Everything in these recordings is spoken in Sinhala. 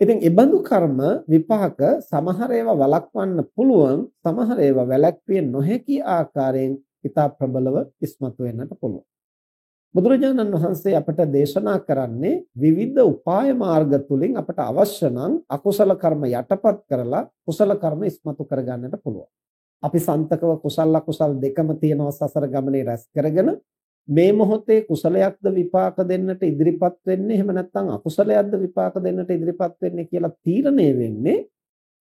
ඉතින් ඒ බඳු කර්ම විපාක සමහර ඒවා වළක්වන්න පුළුවන් සමහර ඒවා වැළැක්විය නොහැකි ආකාරයෙන් ඉතා ප්‍රබලව ඉස්මතු වෙන්නට පුළුවන්. බුදුරජාණන් වහන්සේ අපට දේශනා කරන්නේ විවිධ උපාය මාර්ග තුලින් අපට අවශ්‍ය නම් අකුසල කර්ම යටපත් කරලා කුසල කර්ම ඉස්මතු කරගන්නට පුළුවන්. අපි සන්තකව කුසල අකුසල් දෙකම තියෙනවා සසර ගමනේ රැස් කරගෙන මේ මොහොතේ කුසලයක්ද විපාක දෙන්නට ඉදිරිපත් වෙන්නේ එහෙම නැත්නම් අකුසලයක්ද විපාක දෙන්නට ඉදිරිපත් වෙන්නේ කියලා තීරණය වෙන්නේ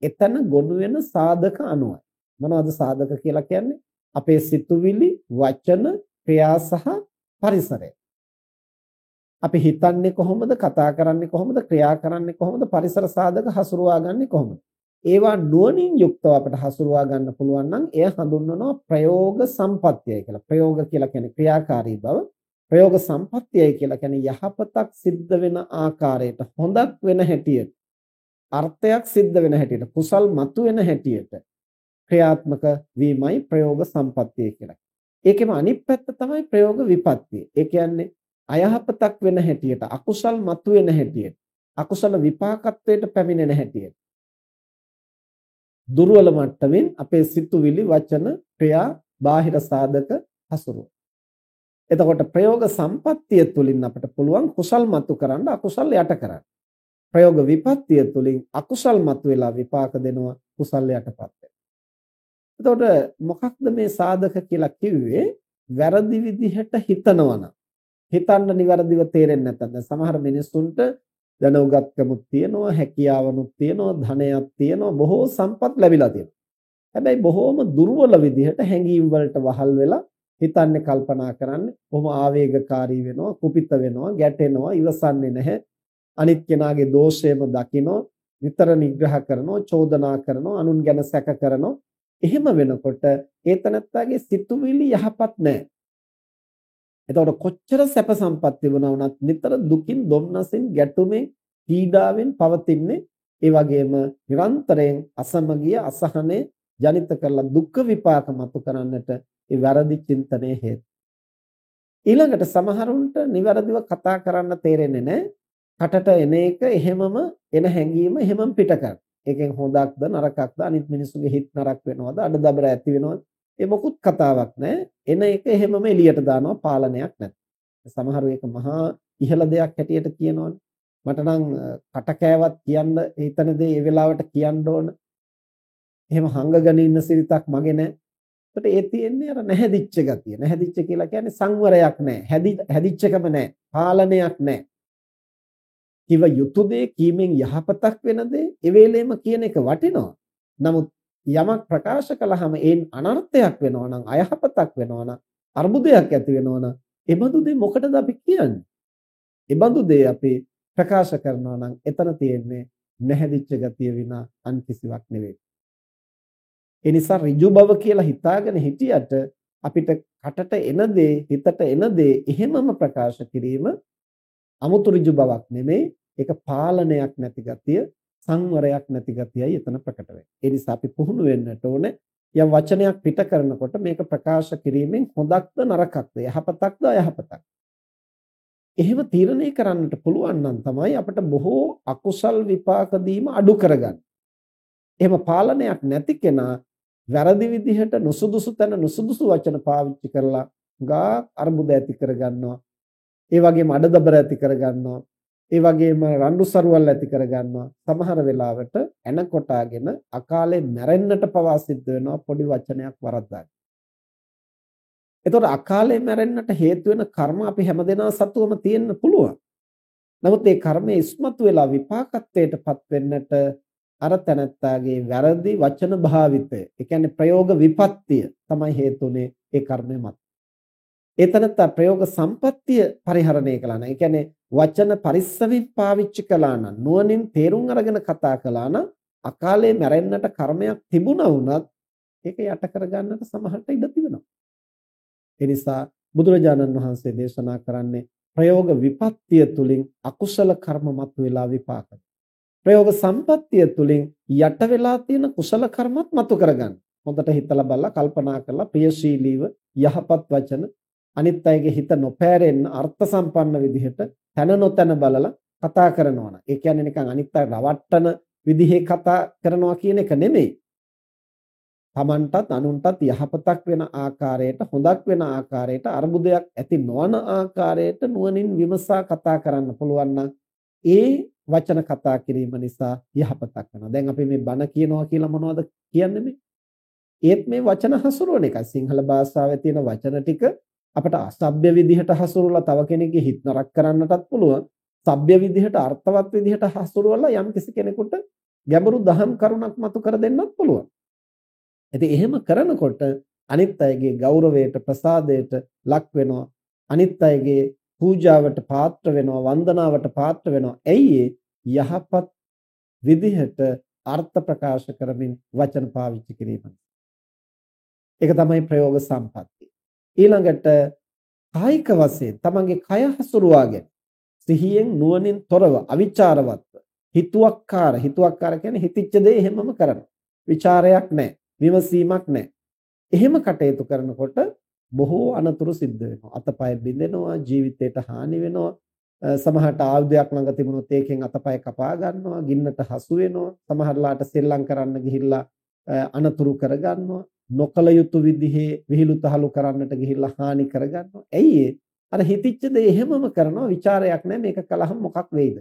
එතන ගොනු වෙන සාධක අනුවයි. මොනවද සාධක කියලා කියන්නේ? අපේ සිතුවිලි, වචන, ක්‍රියා සහ පරිසරය. අපි හිතන්නේ කොහොමද, කතා කරන්නේ කොහොමද, ක්‍රියා කරන්නේ කොහොමද, පරිසර සාධක හසුරුවා ගන්නේ කොහොමද? ඒවා නුවණින් යුක්තව අපිට හසුරුවා ගන්න පුළුවන් නම් එය හඳුන්වනවා ප්‍රයෝග සම්පත්තියයි කියලා. ප්‍රයෝග කියලා කියන්නේ ක්‍රියාකාරී බව. ප්‍රයෝග සම්පත්තියයි කියලා කියන්නේ යහපතක් සිද්ධ වෙන ආකාරයට, හොඳක් වෙන හැටියට, අර්ථයක් සිද්ධ වෙන හැටියට, කුසල් මතු වෙන හැටියට ක්‍රියාත්මක වීමයි ප්‍රයෝග සම්පත්තිය කියලා. ඒකෙම අනිත් පැත්ත තමයි ප්‍රයෝග විපත්තිය. ඒ කියන්නේ අයහපතක් වෙන හැටියට, අකුසල් මතු වෙන හැටියට, අකුසල විපාකත්වයට පැමිණෙන හැටියට දුර්වල මට්ටමින් අපේ සිතුවිලි වචන ක්‍රියා බාහිර සාධක හසුරුව. එතකොට ප්‍රයෝග සම්පත්තිය තුලින් අපිට පුළුවන් කුසල් මතු කරන්න අකුසල් යට කරන්න. ප්‍රයෝග විපත්තිය තුලින් අකුසල් මතු වෙලා විපාක දෙනවා කුසල් යටපත් වෙනවා. එතකොට මොකක්ද මේ සාධක කියලා කිව්වේ? වැරදි විදිහට හිතනවනම් හිතන්න නිවැරදිව තේරෙන්නේ නැත්නම් සමහර මිනිස්සුන්ට දැනුගත්කමුත් තියෙනවා හැකියාවනුත් තියෙනවා ධනයක් තියෙනවා බොහෝ සම්පත් ලැබිලා තියෙනවා. හැබැයි බොහෝම දුර්වල විදිහට හැඟීම් වලට වහල් වෙලා හිතන්නේ කල්පනා කරන්නේ කොහොම ආවේගකාරී වෙනවා කුපිත වෙනවා ගැටෙනවා ඉවසන්නේ නැහැ. අනිත් කෙනාගේ දෝෂයම දකිනවා විතර නිග්‍රහ කරනවා චෝදනා කරනවා අනුන් ගැන සැක කරනවා. එහෙම වෙනකොට ඒතනත්තාගේ සිතුවිලි යහපත් නැහැ. එතකොට කොච්චර සැප සම්පත් තිබුණා වුණත් නිතර දුකින් දුම්නසින් ගැටුමෙන් පීඩාවෙන් පවතින්නේ ඒ වගේම නිරන්තරයෙන් අසමගිය අසහනය ජනිත කරලා දුක් විපාක මතු කරන්නට ඒ වැරදි චින්තනයේ හේතු. ඊළඟට සමහරුන්ට නිවැරදිව කතා කරන්න තේරෙන්නේ නැහැ. කටට එන එක එහෙමම එන හැඟීම එහෙමම පිට කරන. ඒකෙන් හොඳක්ද නරකක්ද අනිත් මිනිස්සුගේ හිත නරක වෙනවද අඩදබර ඇති වෙනවද ඒ මොකුත් කතාවක් නැහැ. එන එක එහෙමම එළියට දානවා පාලනයක් නැති. සමහරු ඒක මහා ඉහළ දෙයක් හැටියට කියනවනේ. මට නම් කට කෑවත් කියන්න හිතන දේ ඒ වෙලාවට කියන්න ඕන. එහෙම හංගගෙන ඉන්න සිරිතක් මගේ නැහැ. ඒකට ඒ තියෙන්නේ අර නැහැදිච්ච ගතිය. නැහැදිච්ච කියලා කියන්නේ සංවරයක් නැහැ. හැදි හැදිච්චකම නැහැ. පාලනයක් නැහැ. කිව යුතු දේ කීමෙන් යහපතක් වෙන දේ ඒ වෙලෙම කියන එක වටිනවා. නමුත් යමක් ප්‍රකාශ කළාම ඒන් අනර්ථයක් වෙනවා නම් අයහපතක් වෙනවා නම් අර්බුදයක් ඇති වෙනවා නම් එබඳු දේ මොකටද අපි කියන්නේ? එබඳු දේ අපි ප්‍රකාශ කරනවා නම් එතන තියෙන්නේ නැහැදිච්ච ගතිය විනා අන් කිසිවක් නෙවෙයි. ඒ නිසා ඍජු බව කියලා හිතාගෙන හිටියට අපිට කටට එන දේ හිතට එන දේ එහෙමම ප්‍රකාශ කිරීම අමුතු ඍජු බවක් නෙමෙයි ඒක පාලනයක් නැති ගතිය සංවරයක් නැති ගතියයි එතන ප්‍රකට වෙන්නේ. ඒ නිසා අපි පුහුණු වෙන්නට ඕනේ යම් වචනයක් පිට කරනකොට මේක ප්‍රකාශ කිරීමෙන් හොඳක්ද නරකක්ද යහපතක්ද අයහපතක්ද එහෙම තීරණය කරන්නට පුළුවන් නම් තමයි අපිට බොහෝ අකුසල් විපාක දීම අඩු කරගන්න. එහෙම පාලනයක් නැති කෙනා වැරදි විදිහට නුසුදුසු තැන නුසුදුසු වචන පාවිච්චි කරලා ගා අර්බුද ඇති කරගන්නවා. ඒ වගේම අඩදබර ඇති කරගන්නවා. ඒ වගේම රණ්ඩු සරුවල් ඇති කරගන්නවා. සමහර වෙලාවට එන කොටාගෙන අකාලේ මැරෙන්නට පවා සිද්ධ වෙනවා පොඩි වචනයක් වරද්දාගෙන. එතකොට අකාලේ මැරෙන්නට හේතු වෙන කර්ම අපි හැමදෙනා සතුවම තියෙන්න පුළුවන්. නමුත් ඒ කර්මය ඉස්මතු වෙලා විපාකත්වයටපත් වෙන්නට අර තැනත්තාගේ වැරදි වචන භාවිතය, ඒ කියන්නේ ප්‍රයෝග විපත්තිය තමයි හේතුනේ ඒ කර්මය මත. එතනත් ප්‍රයෝග සම්පත්තිය පරිහරණය කළා නම් ඒ කියන්නේ වචන පරිස්සමින් පාවිච්චි කළා නම් නුවණින් තේරුම් අරගෙන කතා කළා නම් අකාලේ මැරෙන්නට කර්මයක් තිබුණා වුණත් ඒක යට කරගන්නට සමහරට ඉඩ තිබෙනවා. ඒ නිසා බුදුරජාණන් වහන්සේ දේශනා කරන්නේ ප්‍රයෝග විපත්තිය තුලින් අකුසල කර්ම මතුවලා විපාක. ප්‍රයෝග සම්පත්තිය තුලින් යට වෙලා තියෙන කුසල කර්මත් මතු කරගන්න. හොඳට හිතලා බලලා කල්පනා කරලා ප්‍රියශීලීව යහපත් වචන අනිත් අයගේ හිත නොපෑරෙන්න අර්ථ සම්පන්න විදිහට තන නොතන බලලා කතා කරනවා නම් ඒ කියන්නේ නිකන් අනිත් අය රවට්ටන විදිහේ කතා කරනවා කියන එක නෙමෙයි. Tamanටත් අනුන්ටත් යහපතක් වෙන ආකාරයට හොඳක් වෙන ආකාරයට අර්බුදයක් ඇති නොවන ආකාරයට නුවණින් විමසා කතා කරන්න පුළුවන් ඒ වචන කතා කිරීම නිසා යහපතක් වෙනවා. දැන් අපි මේ බණ කියනවා කියලා මොනවද කියන්නේ මේ? ඒත් මේ වචන හසුරුවන එකයි. සිංහල භාෂාවේ තියෙන වචන ටික අපට අසභ්‍ය විදිහට හසුරුවලා තව කෙනෙක්ගේ හිත නරක කරන්නටත් පුළුවන්. සભ્ય විදිහට අර්ථවත් විදිහට හසුරුවලා යම් කිසි කෙනෙකුට ගැඹුරු දහම් කරුණක් මතු කර දෙන්නත් පුළුවන්. ඉතින් එහෙම කරනකොට අනිත් අයගේ ගෞරවයට ප්‍රසාදයට ලක් වෙනවා. අනිත් අයගේ පූජාවට පාත්‍ර වෙනවා වන්දනාවට පාත්‍ර වෙනවා. ඇයි යහපත් විදිහට අර්ථ ප්‍රකාශ කරමින් වචන පාවිච්චි කිරීම. ඒක තමයි ප්‍රයෝග සම්පත්තිය. ඊළඟට කායික වශයෙන් තමන්ගේ කය හසුරුවාගෙන සිහියෙන් නුවණින් තොරව අවිචාරවත්ව හිතුවක්කාර හිතුවක්කාර කියන්නේ හිතිච්ච දේ එහෙමම කරනවා. ਵਿਚාරයක් නැහැ. විමසීමක් නැහැ. එහෙම කටයුතු කරනකොට බොහෝ අනතුරු සිද්ධ වෙනවා. අතපය බිඳෙනවා, ජීවිතයට හානි වෙනවා. සමහරට ආයුධයක් ළඟ තිබුණොත් ඒකෙන් අතපය කපා ගන්නවා, ගින්නට හසු වෙනවා. සමහරලාට සෙල්ලම් කරන්න ගිහිල්ලා අනතුරු කරගන්නවා. නොකල යුතු විදිහේ විහිළු තහළු කරන්නට ගිහිල්ලා හානි කරගන්නවා. ඇයි අර හිතිච්ච දේ එහෙමම කරනවා ਵਿਚාරයක් නැහැ මේක කලහම මොකක් වෙයිද?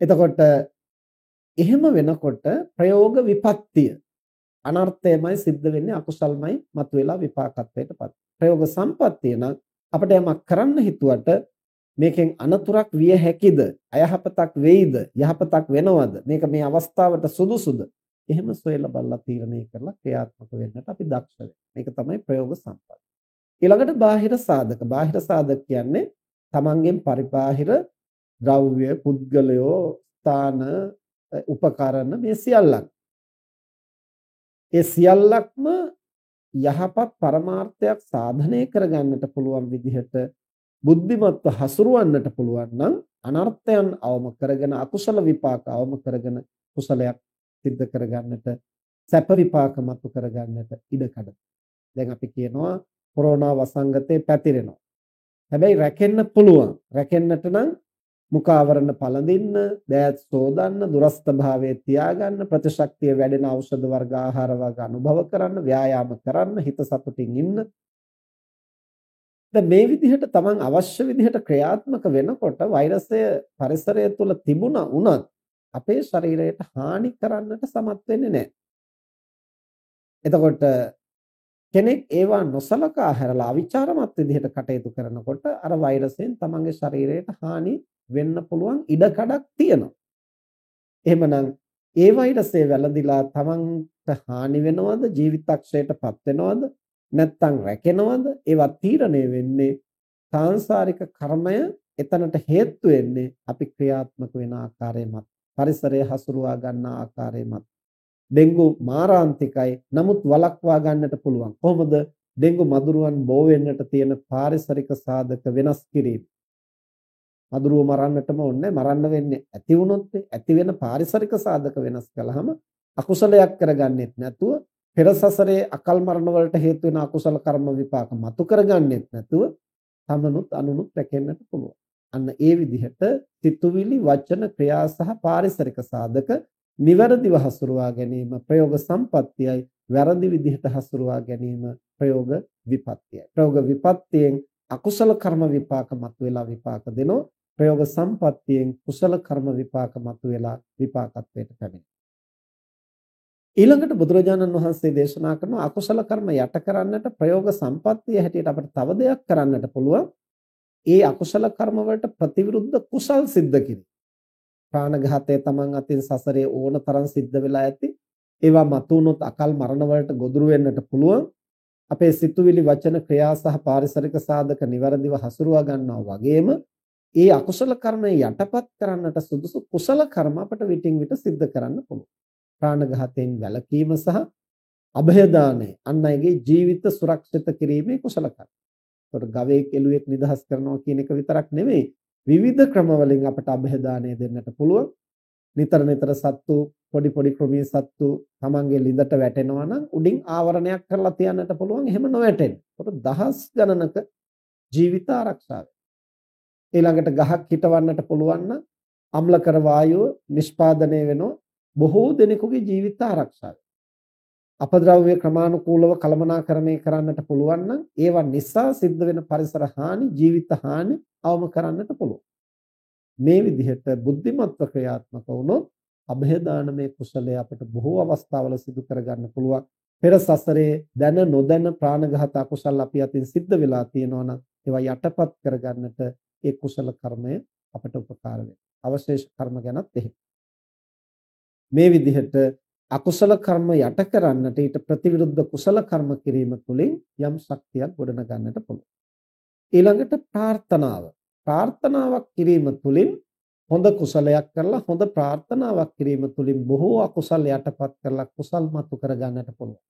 එතකොට එහෙම වෙනකොට ප්‍රයෝග විපත්තිය අනර්ථයමයි සිද්ධ වෙන්නේ අකුසල්මයි මතුවලා විපාකත්වයටපත්. ප්‍රයෝග සම්පත්තිය නම් අපිට යමක් කරන්න හිතුවට මේකෙන් අනතුරක් විය හැකිද? අයහපතක් වෙයිද? යහපතක් වෙනවද? මේක මේ අවස්ථාවට සුදුසුද? එහෙම සොයලා බලලා තීරණය කරලා ක්‍රියාත්මක වෙන්නට අපි දක්ෂ මේක තමයි ප්‍රයෝග සම්පත්තිය. ඊළඟට බාහිර සාධක. බාහිර සාධක කියන්නේ තමන්ගෙන් පරිබාහිර ද්‍රව්‍ය, පුද්ගලයෝ, ස්ථාන, උපකරණ මේ සියල්ලක්. ඒ සියල්ලක්ම යහපත් පරමාර්ථයක් සාධනය කරගන්නට පුළුවන් විදිහට බුද්ධිමත්ව හසුරවන්නට පුළුවන් නම් අනර්ථයන් අවම කරගෙන අකුසල විපාක අවම කරගෙන කුසලයක් සිද්ධ කරගන්නට සැප විපාක මතු කරගන්නට ඉඩ කඩ. දැන් අපි කියනවා කොරෝනා වසංගතේ පැතිරෙනවා. හැබැයි රැකෙන්න පුළුවන්. රැකෙන්නට නම් මුඛ ආවරණ පළඳින්න, දෑත් සෝදන්න, දුරස්ත භාවයේ තියාගන්න, ප්‍රතිශක්තිය වැඩෙන ඖෂධ වර්ග ආහාර වර්ග අනුභව කරන්න, ව්‍යායාම කරන්න, හිත සතුටින් ඉන්න. දැන් මේ විදිහට Taman අවශ්‍ය විදිහට ක්‍රියාත්මක වෙනකොට වෛරසය පරිසරය තුළ තිබුණා වුණත් අපේ ශරීරයට හානි කරන්නට සමත් වෙන්නේ නැහැ. එතකොට කෙනෙක් ඒවා නොසලකා හැරලා අවිචාරමත් විදිහට කටයුතු කරනකොට අර වෛරසයෙන් තමන්ගේ ශරීරයට හානි වෙන්න පුළුවන් ඉඩකඩක් තියෙනවා. එහෙමනම් ඒ වෛරසය වැළඳිලා තමන්ට හානි වෙනවද ජීවිතක්ෂයටපත් වෙනවද නැත්නම් රැකෙනවද ඒවා තීරණය වෙන්නේ සාංශාරික කර්මය එතනට හේතු වෙන්නේ අපි ක්‍රියාත්මක වෙන ආකාරය මත පරිසරය හසුරුවා ගන්නා ආකාරය මත ඩෙන්ගු මාරාන්තිකයි. නමුත් වළක්වා ගන්නට පුළුවන්. කොහොමද? ඩෙන්ගු මදුරුවන් බෝ වෙන්නට තියෙන පාරිසරික සාධක වෙනස් කිරීම. මදුරුව මරන්නටම ඕනේ මරන්න වෙන්නේ ඇති වුණොත් ඇති වෙන පාරිසරික සාධක වෙනස් කළාම අකුසලයක් කරගන්නෙත් නැතුව පෙර සසරේ අකල් මරණ වලට හේතු වෙන අකුසල කර්ම විපාක මතු කරගන්නෙත් නැතුව තමනුත් අනුනුත් රැකෙන්නට පුළුවන්. අන්න ඒ විදිහට සිතුවිලි වචන ක්‍රියා සහ පාරිසරික සාධක නිවැරදිව හසුරුවා ගැනීම ප්‍රයෝග සම්පත්තියයි වැරදි විදිහට හසුරුවා ගැනීම ප්‍රයෝග විපත්තියයි. ප්‍රයෝග විපත්තියෙන් අකුසල කර්ම විපාක මතුවලා විපාක දෙනවා. ප්‍රයෝග සම්පත්තියෙන් කුසල කර්ම විපාක මතුවලා විපාකත්වයට පැමිණෙනවා. ඊළඟට බුදුරජාණන් වහන්සේ දේශනා කරන අකුසල කර්ම යට කරන්නට ප්‍රයෝග සම්පත්තිය හැටියට අපිට තව දෙයක් කරන්නට පුළුවන්. ඒ අකුසල කර්ම වලට ප්‍රතිවිරුද්ධ කුසල් සිද්ධ කිරීම. ප්‍රාණඝාතය තමන් අතින් සසරේ ඕන තරම් සිද්ධ වෙලා ඇති. ඒවා මතුනොත් අකල් මරණ වලට ගොදුරු වෙන්නට පුළුවන්. අපේ සිතුවිලි වචන ක්‍රියා සහ පාරිසරික සාධක નિවරදිව හසුරුවා ගන්නවා වගේම ඒ අකුසල කර්මය යටපත් කරන්නට සුදුසු කුසල කර්ම අපට විටින් විට සිද්ධ කරන්න පුළුවන්. ප්‍රාණඝාතයෙන් වැළකීම සහ અભය දාණය අන් අයගේ ජීවිත සුරක්ෂිත කිරීමේ කුසල කර්ම. ඒකට ගවයෙක් එළුවෙක් නිදහස් කරනවා කියන එක විතරක් නෙමෙයි. විවිධ ක්‍රමවලින් අපට અભයදානය දෙන්නට පුළුවන්. නිතර නිතර සත්තු පොඩි පොඩි ක්‍රමී සත්තු තමන්ගේ ළිඳට වැටෙනවා නම් උඩින් ආවරණයක් කරලා තියන්නට පුළුවන්. එහෙම නොවැටෙන්න. ඒකට දහස් ගණනක ජීවිත ආරක්ෂා ඊළඟට ගහක් හිටවන්නට පුළුවන් නම් අම්ලකර වායුව නිෂ්පාදනය වෙනවා. බොහෝ දෙනෙකුගේ ජීවිත ආරක්ෂා අපද්‍රව්‍ය ක්‍රමානුකූලව කළමනාකරණය කරන්නට පුළුවන් නම් ඒවා නිසා සිද්ධ වෙන පරිසර හානි ජීවිත හානි අවම කරන්නට පුළුවන් මේ විදිහට බුද්ධිමත්ව ක්‍රියාත්මක වුණොත් અભය දානමේ කුසලය අපිට බොහෝ අවස්ථාවල සිදු කරගන්න පුළුවන් පෙර සසරේ දැන නොදැන ප්‍රාණඝාත අකුසල් අපි අතින් සිද්ධ වෙලා තියෙනවා නම් ඒවා යටපත් කරගන්නට ඒ කුසල කර්මය අපට උපකාර වෙනවා. අවශේෂ කර්ම ගැනත් එහෙම. මේ විදිහට අකුසල කර්ම යට කරන්නට ඊට ප්‍රතිවිරුද්ධ කුසල කර්ම කිරීම තුළින් යම් ශක්තියක් ගොඩනගන්නට පුළුවන්. ඊළඟට ප්‍රාර්ථනාව. ප්‍රාර්ථනාවක් කිරීම තුළින් හොඳ කුසලයක් කරලා හොඳ ප්‍රාර්ථනාවක් කිරීම තුළින් බොහෝ අකුසල් යටපත් කරලා කුසල් මතු කර ගන්නට පුළුවන්.